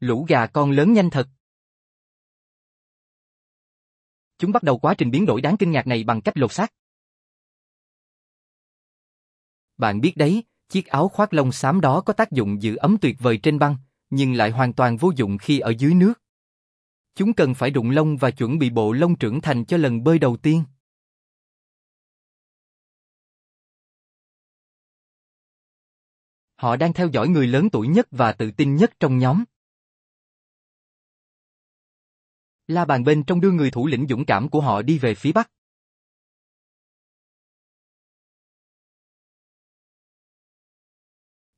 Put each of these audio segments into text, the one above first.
Lũ gà con lớn nhanh thật. Chúng bắt đầu quá trình biến đổi đáng kinh ngạc này bằng cách lột xác. Bạn biết đấy, chiếc áo khoác lông xám đó có tác dụng giữ ấm tuyệt vời trên băng, nhưng lại hoàn toàn vô dụng khi ở dưới nước. Chúng cần phải rụng lông và chuẩn bị bộ lông trưởng thành cho lần bơi đầu tiên. Họ đang theo dõi người lớn tuổi nhất và tự tin nhất trong nhóm. La bàn bên trong đưa người thủ lĩnh dũng cảm của họ đi về phía bắc.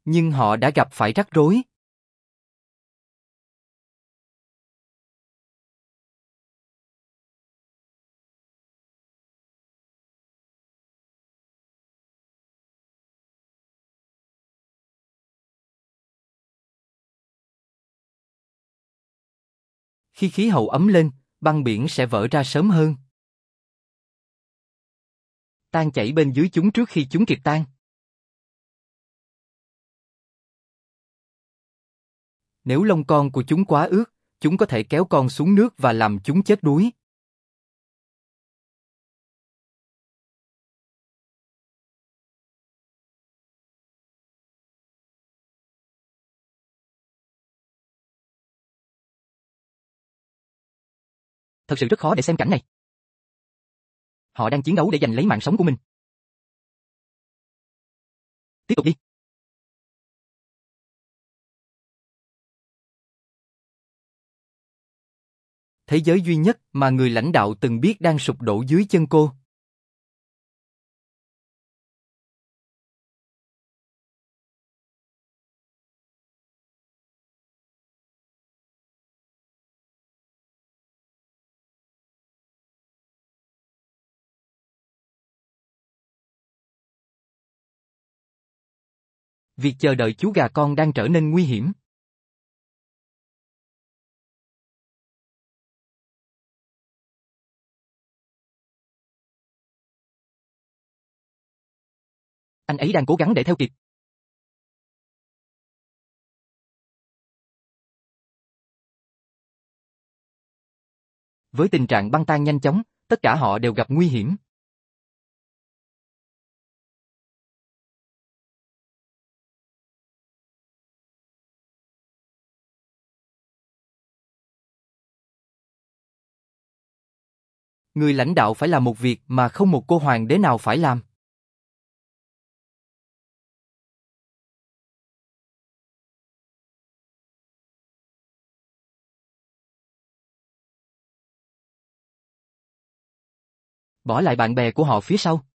Nhưng họ đã gặp phải rắc rối. Khi khí hậu ấm lên, băng biển sẽ vỡ ra sớm hơn. Tan chảy bên dưới chúng trước khi chúng kịp tan. Nếu lông con của chúng quá ướt, chúng có thể kéo con xuống nước và làm chúng chết đuối. Thật sự rất khó để xem cảnh này. Họ đang chiến đấu để giành lấy mạng sống của mình. Tiếp tục đi. Thế giới duy nhất mà người lãnh đạo từng biết đang sụp đổ dưới chân cô. Việc chờ đợi chú gà con đang trở nên nguy hiểm. Anh ấy đang cố gắng để theo kịp. Với tình trạng băng tan nhanh chóng, tất cả họ đều gặp nguy hiểm. Người lãnh đạo phải làm một việc mà không một cô hoàng đế nào phải làm. Bỏ lại bạn bè của họ phía sau.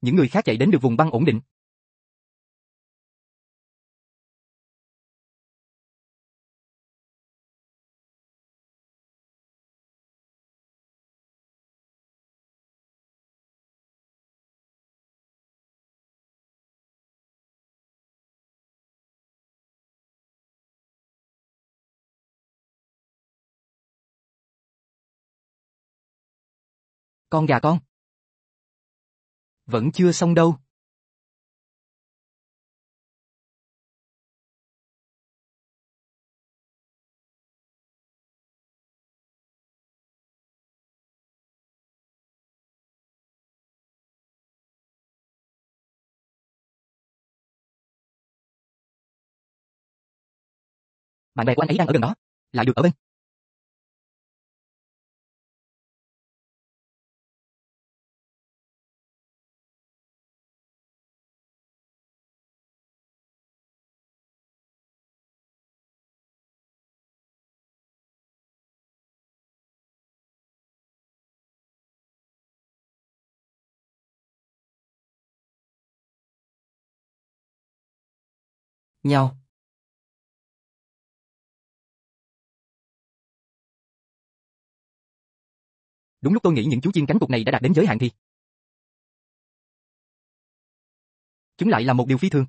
Những người khác chạy đến được vùng băng ổn định. Con gà con. Vẫn chưa xong đâu. Bạn bè của anh ấy đang ở gần đó, lại được ở bên. Nhau. đúng lúc tôi nghĩ những chú chim cánh cụt này đã đạt đến giới hạn thì chúng lại là một điều phi thường.